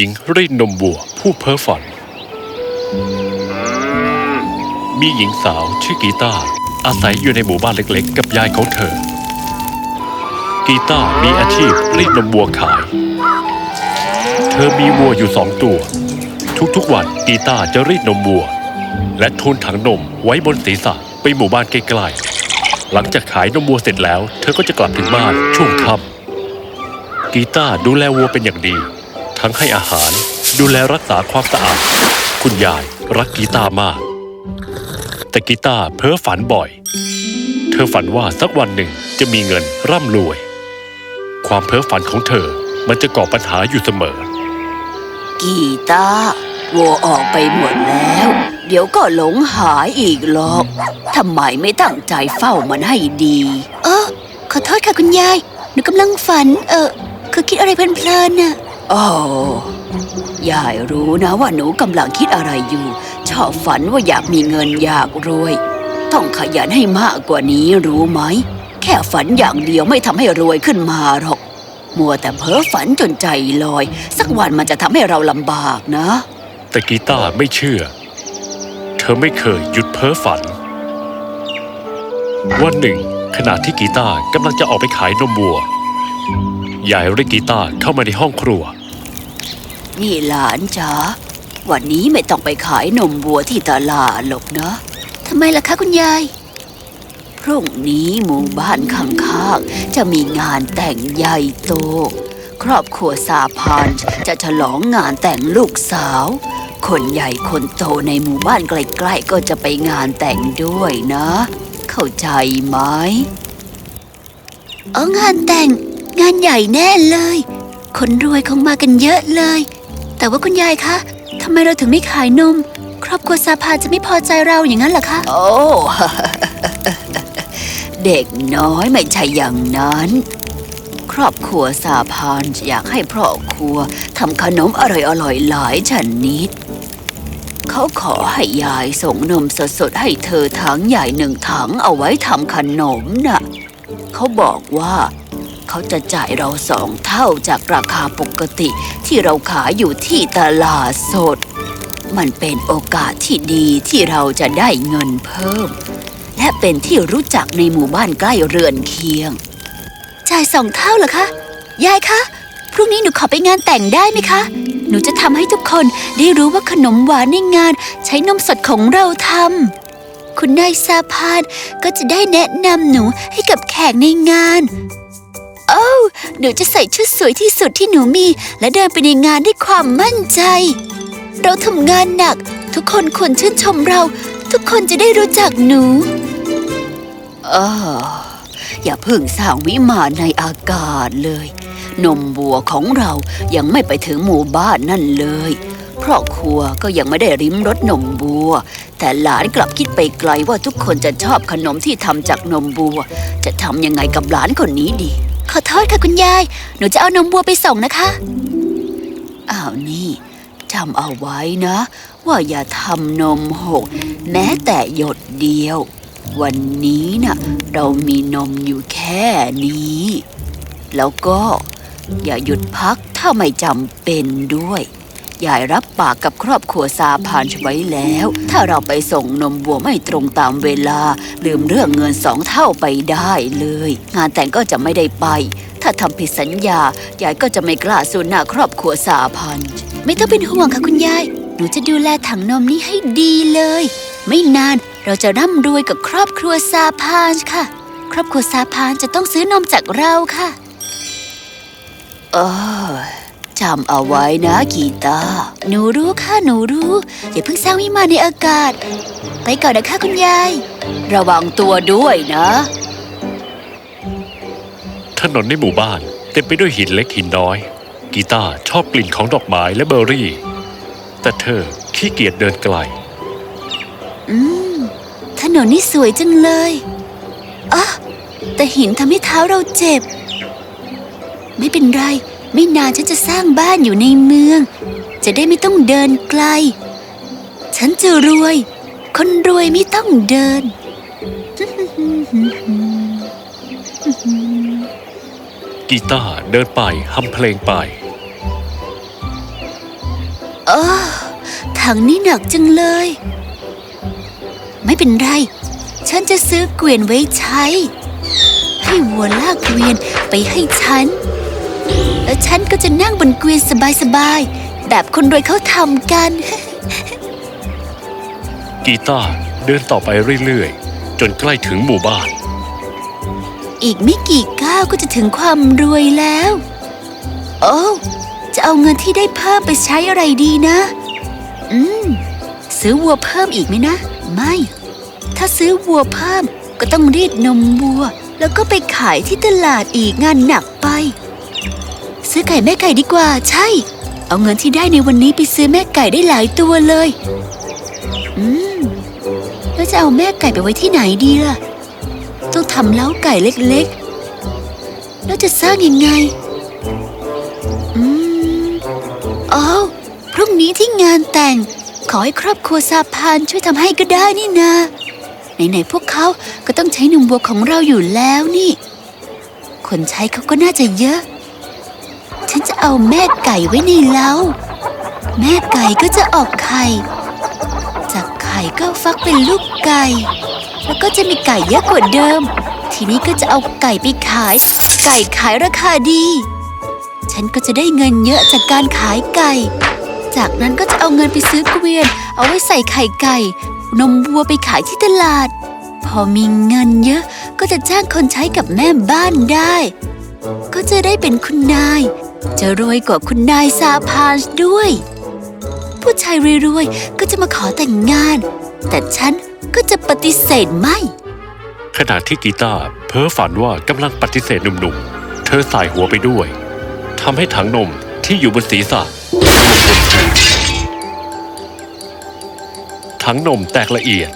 ญิงรีดนมวัวผู้เพ้อฝัน มีหญิงสาวชื่อกีตาอาศัยอยู่ในหมู่บ้านเล็กๆ กับยายของเธอ กีตามีอาชีพรีดนมวัวขาย เธอมีวัวอยู่สองตัว ทุกๆวันกีตาจะรีดนมวัว และทุนถังนมไว้บนศีรษะไปหมู่บ้านใกล้ๆหลังจากขายนมวัวเสร็จแล้ว เธอก็จะกลับถึงบ้านช่วงค่ำกีตาดูแลวัวเป็นอย่างดี ทั้งให้อาหาร ดูแลรักษาความสะอาด คุณยายรักกีตาร์มาก แต่กีตาร์เพ้อฝันบ่อย เธอฝันว่าสักวันหนึ่งจะมีเงินร่ำรวย ความเพ้อฝันของเธอมันจะก่อปัญหาอยู่เสมอ กีตาร์วัวออกไปหมดแล้ว เดี๋ยวก็หลงหายอีกหรอกทำไมไม่ตั้งใจเฝ้ามันให้ดีเออขอโทษค่ะคุณยาย หนูกำลังฝัน เออคือคิดอะไรเพลินๆน่ะ โอ้ยายรู้นะว่าหนูกำลังคิดอะไรอยู่ ชอบฝันว่าอยากมีเงินอยากรวย ต้องขยันให้มากกว่านี้รู้ไหม แค่ฝันอย่างเดียวไม่ทำให้รวยขึ้นมาหรอก มัวแต่เพ้อฝันจนใจลอย สักวันมันจะทำให้เราลำบากนะ แต่กีตาร์ไม่เชื่อ เธอไม่เคยหยุดเพ้อฝัน วันหนึ่ง ขณะที่กีตาร์กำลังจะออกไปขายนมวัวยายเรียกกีตาร์เข้ามาในห้องครัว นี่หลานจ๋าวันนี้ไม่ต้องไปขายนมวัวที่ตลาดหรอกนะทำไมล่ะคะคุณยาย พรุ่งนี้หมู่บ้านข้างๆ จะมีงานแต่งใหญ่โต ครอบครัวซาพานจะฉลองงานแต่งลูกสาว คนใหญ่คนโตในหมู่บ้านใกล้ๆ ก็จะไปงานแต่งด้วยนะ เข้าใจไหมเอองานแต่งงานใหญ่แน่เลย คนรวยคงมากันเยอะเลย แต่ว่าคุณยายคะทำไมเราถึงไม่ขายนม ครอบครัวซาพาจะไม่พอใจเราอย่างนั้นหรอคะ โอ้ เด็กน้อยไม่ใช่อย่างนั้น ครอบครัวซาพานอยากให้พ่อครัวทำขนมอร่อยๆหลายชนิดเขาขอให้ยายส่งนมสดๆให้เธอถังใหญ่หนึ่งถังเอาไว้ทำขนมน่ะเขาบอกว่า เขาจะจ่ายเราสองเท่าจากราคาปกติที่เราขายอยู่ที่ตลาดสด มันเป็นโอกาสที่ดีที่เราจะได้เงินเพิ่ม และเป็นที่รู้จักในหมู่บ้านใกล้เรือนเคียง จ่ายสองเท่าเหรอคะ ยายคะ พรุ่งนี้หนูขอไปงานแต่งได้ไหมคะ หนูจะทำให้ทุกคนได้รู้ว่าขนมหวานในงานใช้นมสดของเราทำคุณนายซาพานก็จะได้แนะนำหนูให้กับแขกในงาน วหนูจะใส่ชุดสวยที่สุดที่หนูมี และเดินไปในงานด้วยความมั่นใจ เราทำงานหนัก ทุกคนควรชื่นชมเรา ทุกคนจะได้รู้จักหนูเอออย่าเพิ่งสร้างวิมานในอากาศเลย นมบัวของเรายังไม่ไปถึงหมู่บ้านนั่นเลยครอบครัวก็ยังไม่ได้ริมรสนมบัว แต่หลานกลับคิดไปไกลว่าทุกคนจะชอบขนมที่ทำจากนมบัว จะทำยังไงกับหลานคนนี้ดี ขอโทษค่ะคุณยาย หนูจะเอานมบัวไปส่งนะคะ อ้าวนี่จำเอาไว้นะ ว่าอย่าทำนมหก แม้แต่หยดเดียว วันนี้น่ะเรามีนมอยู่แค่นี้ แล้วก็อย่าหยุดพักถ้าไม่จำเป็นด้วย ยายรับปากกับครอบครัวซาพานไว้แล้ว ถ้าเราไปส่งนมวัวไม่ตรงตามเวลา ลืมเรื่องเงินสองเท่าไปได้เลย งานแต่งก็จะไม่ได้ไป ถ้าทำผิดสัญญายายก็จะไม่กล้าสูญหน้าครอบครัวสาพันธ์ไม่ต้องเป็นห่วงค่ะคุณยาย หนูจะดูแลถังนมนี้ให้ดีเลย ไม่นานเราจะร่ำรวยกับครอบครัวซาพานค่ะ ครอบครัวซาพานจะต้องซื้อนมจากเราค่ะ เออ จำเอาไว้นะกีตาร์หนูรู้ค่ะหนูรู้ อย่าเพิ่งสร้างวิมานในอากาศ ไปก่อนนะคะคุณยาย ระวังตัวด้วยนะ ถนนในหมู่บ้านเต็มไปด้วยหินเล็กหินน้อย กีตาร์ชอบกลิ่นของดอกไม้และเบอร์รี่ แต่เธอขี้เกียจเดินไกล อืม ถนนนี่สวยจังเลยอะแต่หินทำให้เท้าเราเจ็บ ไม่เป็นไร ไม่นานฉันจะสร้างบ้านอยู่ในเมือง จะได้ไม่ต้องเดินไกล ฉันจะรวย คนรวยไม่ต้องเดิน กีตาร์เดินไปฮัมเพลงไปถังนี้หนักจังเลย ไม่เป็นไร ฉันจะซื้อเกวียนไว้ใช้ ให้วัวลากเกวียนไปให้ฉัน แล้วฉันก็จะนั่งบนเกวียนสบายๆ แบบคนรวยเขาทำกัน กีตาร์เดินต่อไปเรื่อยๆ จนใกล้ถึงหมู่บ้าน อีกไม่กี่ก้าวก็จะถึงความรวยแล้ว โอ้วจะเอาเงินที่ได้เพิ่มไปใช้อะไรดีนะ อืม ซื้อวัวเพิ่มอีกไหมนะ ไม่ ถ้าซื้อวัวเพิ่มก็ต้องรีดนมวัว แล้วก็ไปขายที่ตลาดอีกงานหนักไป ซื้อไก่แม่ไก่ดีกว่า ใช่ เอาเงินที่ได้ในวันนี้ไปซื้อแม่ไก่ได้หลายตัวเลย อืม แล้วจะเอาแม่ไก่ไปไว้ที่ไหนดีล่ะ ต้องทำเล้าไก่เล็กๆ แล้วจะสร้างยังไง อืมอ๋อพรุ่งนี้ที่งานแต่ง ขอให้ครอบครัวซาพานช่วยทำให้ก็ได้นี่นาไหนๆพวกเขาก็ต้องใช้นมวัวของเราอยู่แล้วนี่ คนใช้เขาก็น่าจะเยอะ นจะเอาแม่ไก่ไว้ในเล้า แม่ไก่ก็จะออกไข่ จากไข่ก็ฟักเป็นลูกไก่ แล้วก็จะมีไก่เยอะกว่าเดิม ทีนี้ก็จะเอาไก่ไปขาย ไก่ขายราคาดี ฉันก็จะได้เงินเยอะจากการขายไก่ จากนั้นก็จะเอาเงินไปซื้อเกวียน เอาไว้ใส่ไข่ไก่ นมวัวไปขายที่ตลาด พอมีเงินเยอะก็จะจ้างคนใช้กับแม่บ้านได้ก็จะได้เป็นคุณนาย จะรวยกว่าคุณนายซาพานด้วย ผู้ชายรวยๆก็จะมาขอแต่งงาน แต่ฉันก็จะปฏิเสธไม่ ขณะที่กีตาร์เพ้อฝันว่ากำลังปฏิเสธหนุ่มๆ เธอสายหัวไปด้วยทำให้ถังนมที่อยู่บนศีรษะถังนมแตกละเอียด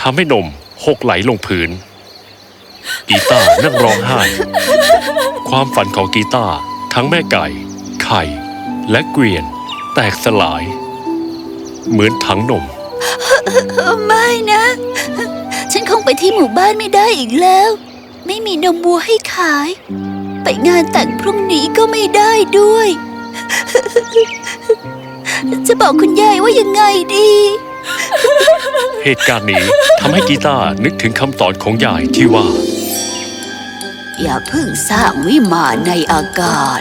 ทำให้นมหกไหลลงพื้น กีตาร์นั่งร้องไห้ ความฝันของกีตาร์ ทั้งแม่ไก่ ไข่ และเกวียน แตกสลาย เหมือนถังนม ไม่นะ ฉันคงไปที่หมู่บ้านไม่ได้อีกแล้ว ไม่มีนมวัวให้ขาย ไปงานแต่งพรุ่งนี้ก็ไม่ได้ด้วย จะบอกคุณยายว่ายังไงดี เหตุการณ์นี้ทำให้กีตาร์นึกถึงคำสอนของยายที่ว่า อย่าเพิ่งสร้างวิมานในอากาศ